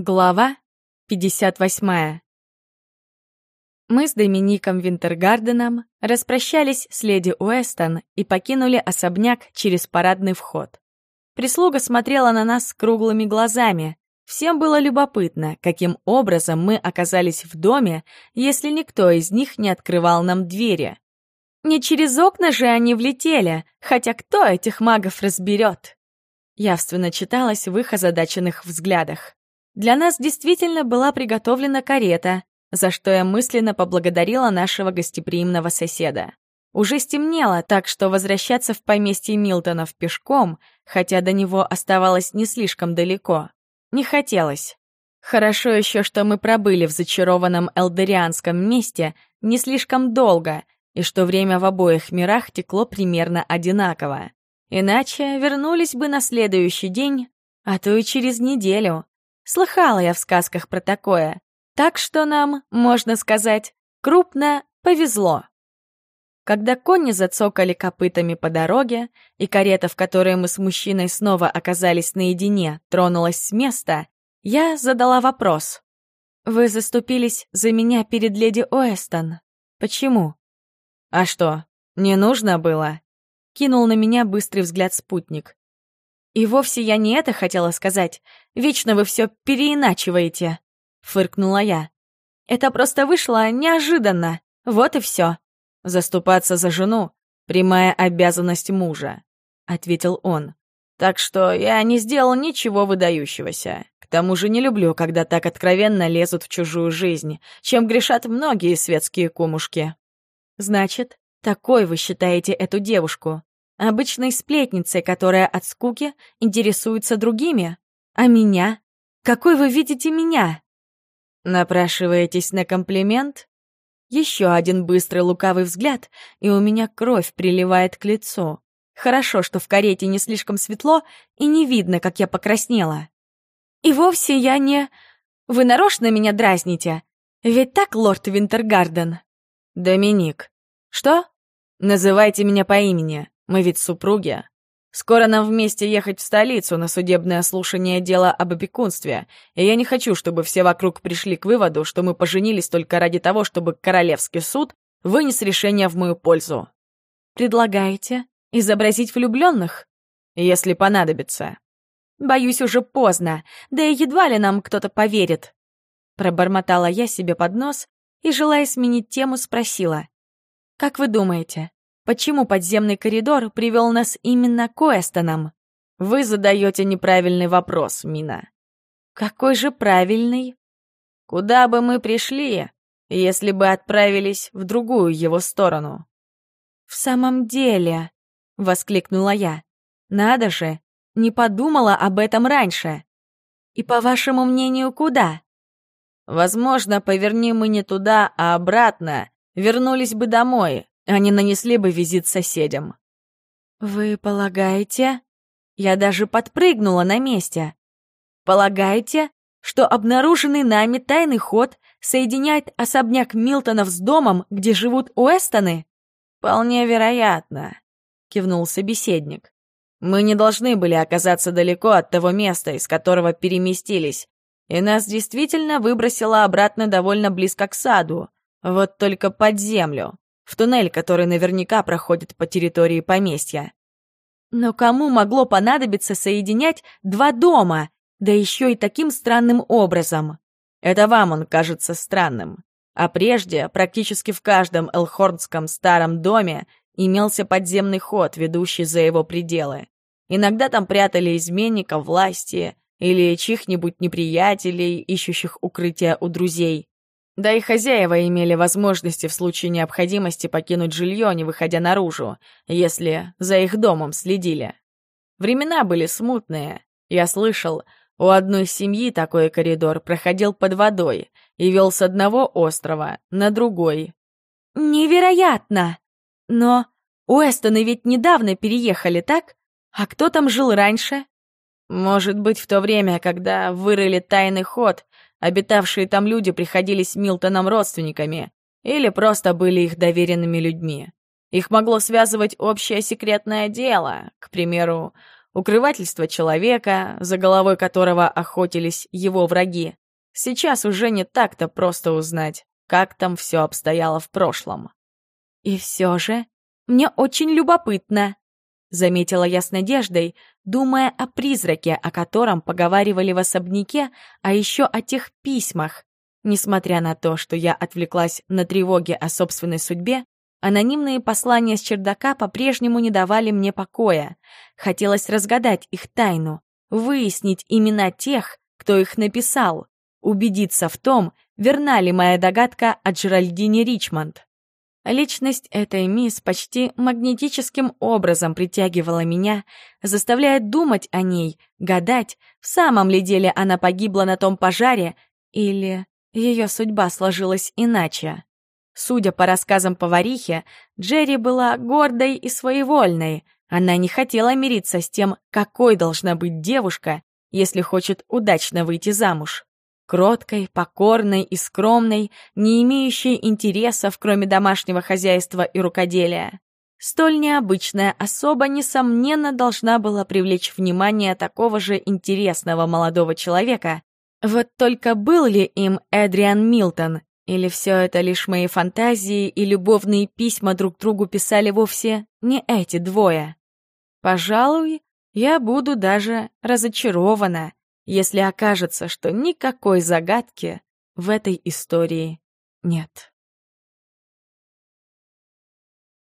Глава 58 Мы с Домиником Винтергарденом распрощались с леди Уэстон и покинули особняк через парадный вход. Прислуга смотрела на нас круглыми глазами. Всем было любопытно, каким образом мы оказались в доме, если никто из них не открывал нам двери. Не через окна же они влетели, хотя кто этих магов разберет? Явственно читалось в их озадаченных взглядах. Для нас действительно была приготовлена карета, за что я мысленно поблагодарила нашего гостеприимного соседа. Уже стемнело, так что возвращаться в поместье Милтонов пешком, хотя до него оставалось не слишком далеко, не хотелось. Хорошо еще, что мы пробыли в зачарованном элдерианском месте не слишком долго, и что время в обоих мирах текло примерно одинаково. Иначе вернулись бы на следующий день, а то и через неделю. Слыхала я в сказках про такое. Так что нам, можно сказать, крупно повезло. Когда кони зацокали копытами по дороге, и карета, в которой мы с мужчиной снова оказались наедине, тронулась с места, я задала вопрос. «Вы заступились за меня перед леди Оэстон. Почему?» «А что, не нужно было?» Кинул на меня быстрый взгляд спутник. И вовсе я не это хотела сказать. Вечно вы все переиначиваете, фыркнула я. Это просто вышло неожиданно. Вот и все. Заступаться за жену — прямая обязанность мужа, ответил он. Так что я не сделал ничего выдающегося. К тому же не люблю, когда так откровенно лезут в чужую жизнь, чем грешат многие светские кумушки. Значит, такой вы считаете эту девушку? Обычной сплетницей, которая от скуки интересуется другими. А меня? Какой вы видите меня? Напрашиваетесь на комплимент? Еще один быстрый лукавый взгляд, и у меня кровь приливает к лицу. Хорошо, что в карете не слишком светло и не видно, как я покраснела. И вовсе я не... Вы нарочно меня дразните? Ведь так, лорд Винтергарден? Доминик. Что? Называйте меня по имени. Мы ведь супруги. Скоро нам вместе ехать в столицу на судебное слушание дела об опекунстве, и я не хочу, чтобы все вокруг пришли к выводу, что мы поженились только ради того, чтобы Королевский суд вынес решение в мою пользу. Предлагаете изобразить влюбленных? Если понадобится. Боюсь, уже поздно, да и едва ли нам кто-то поверит. Пробормотала я себе под нос и, желая сменить тему, спросила. «Как вы думаете, Почему подземный коридор привел нас именно к Уэстонам? Вы задаете неправильный вопрос, Мина. Какой же правильный? Куда бы мы пришли, если бы отправились в другую его сторону? В самом деле, воскликнула я. Надо же, не подумала об этом раньше. И по вашему мнению, куда? Возможно, поверни мы не туда, а обратно, вернулись бы домой, они нанесли бы визит соседям. «Вы полагаете?» Я даже подпрыгнула на месте. «Полагаете, что обнаруженный нами тайный ход соединяет особняк Милтонов с домом, где живут Уэстоны?» «Вполне вероятно», — кивнул собеседник. «Мы не должны были оказаться далеко от того места, из которого переместились, и нас действительно выбросило обратно довольно близко к саду, вот только под землю в туннель, который наверняка проходит по территории поместья. Но кому могло понадобиться соединять два дома, да еще и таким странным образом? Это вам он кажется странным. А прежде практически в каждом элхорнском старом доме имелся подземный ход, ведущий за его пределы. Иногда там прятали изменников власти или чьих-нибудь неприятелей, ищущих укрытия у друзей. Да и хозяева имели возможности в случае необходимости покинуть жилье, не выходя наружу, если за их домом следили. Времена были смутные. Я слышал, у одной семьи такой коридор проходил под водой и вел с одного острова на другой. Невероятно! Но Уэстоны ведь недавно переехали, так? А кто там жил раньше? Может быть, в то время, когда вырыли тайный ход, Обитавшие там люди приходились Милтоном родственниками или просто были их доверенными людьми. Их могло связывать общее секретное дело. К примеру, укрывательство человека, за головой которого охотились его враги. Сейчас уже не так-то просто узнать, как там все обстояло в прошлом. И все же мне очень любопытно, заметила я с надеждой, думая о призраке, о котором поговаривали в особняке, а еще о тех письмах. Несмотря на то, что я отвлеклась на тревоги о собственной судьбе, анонимные послания с чердака по-прежнему не давали мне покоя. Хотелось разгадать их тайну, выяснить имена тех, кто их написал, убедиться в том, верна ли моя догадка о Джеральдине Ричмонд. Личность этой мисс почти магнетическим образом притягивала меня, заставляя думать о ней, гадать, в самом ли деле она погибла на том пожаре или ее судьба сложилась иначе. Судя по рассказам поварихи, Джерри была гордой и своевольной. Она не хотела мириться с тем, какой должна быть девушка, если хочет удачно выйти замуж. Кроткой, покорной и скромной, не имеющей интересов, кроме домашнего хозяйства и рукоделия. Столь необычная особа, несомненно, должна была привлечь внимание такого же интересного молодого человека. Вот только был ли им Эдриан Милтон, или все это лишь мои фантазии и любовные письма друг другу писали вовсе не эти двое? Пожалуй, я буду даже разочарована, если окажется, что никакой загадки в этой истории нет.